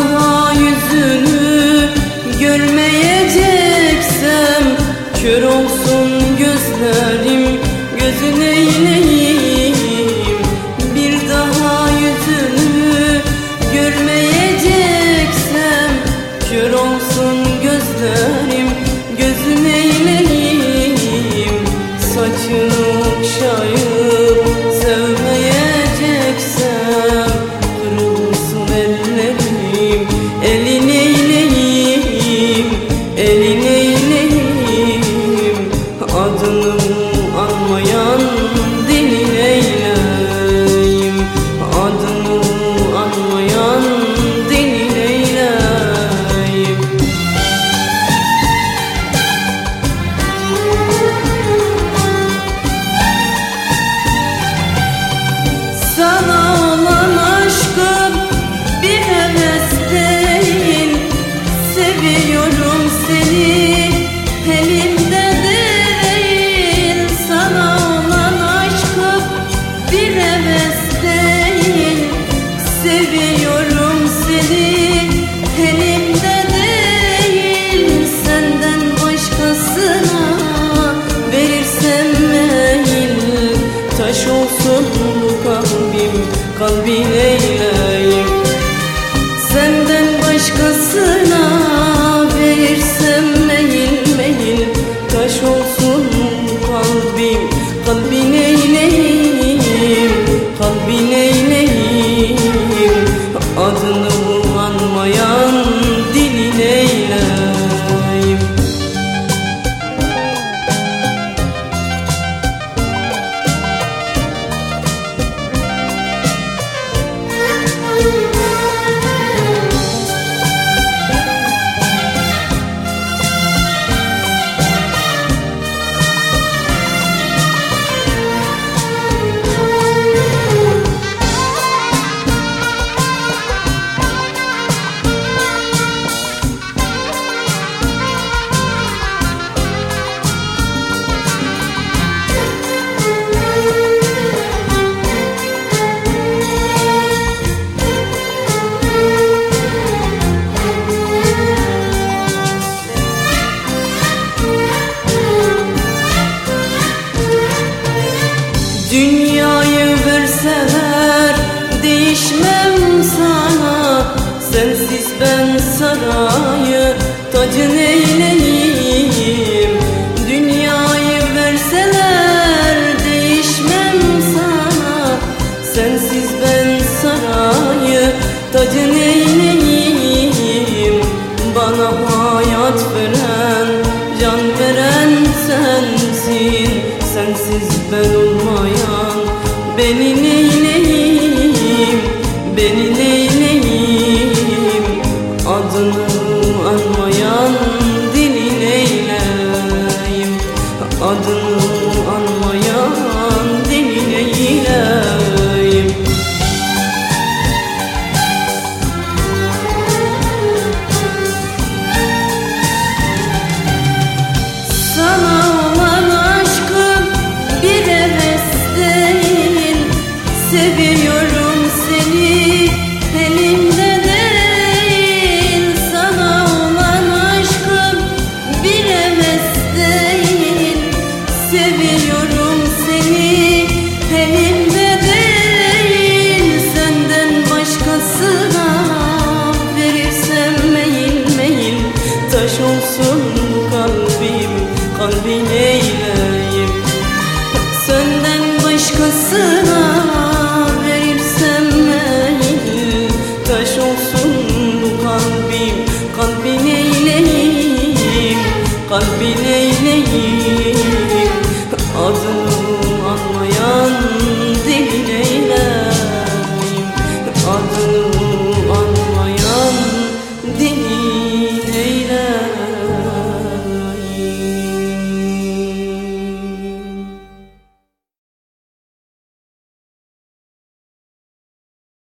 daha yüzünü görmedim Seviyorum seni elimden Dünyayı verseler değişmem sana. Sensiz ben sarayı tacın eyleyim Beni neyleyim, beni neyleyim Adını anmayan ateş olsun kalbim Kalbin eyleyim Senden başkasına verirsem meyil Taş olsun bu kalbim Kalbin eyleyim Kalbin eyleyim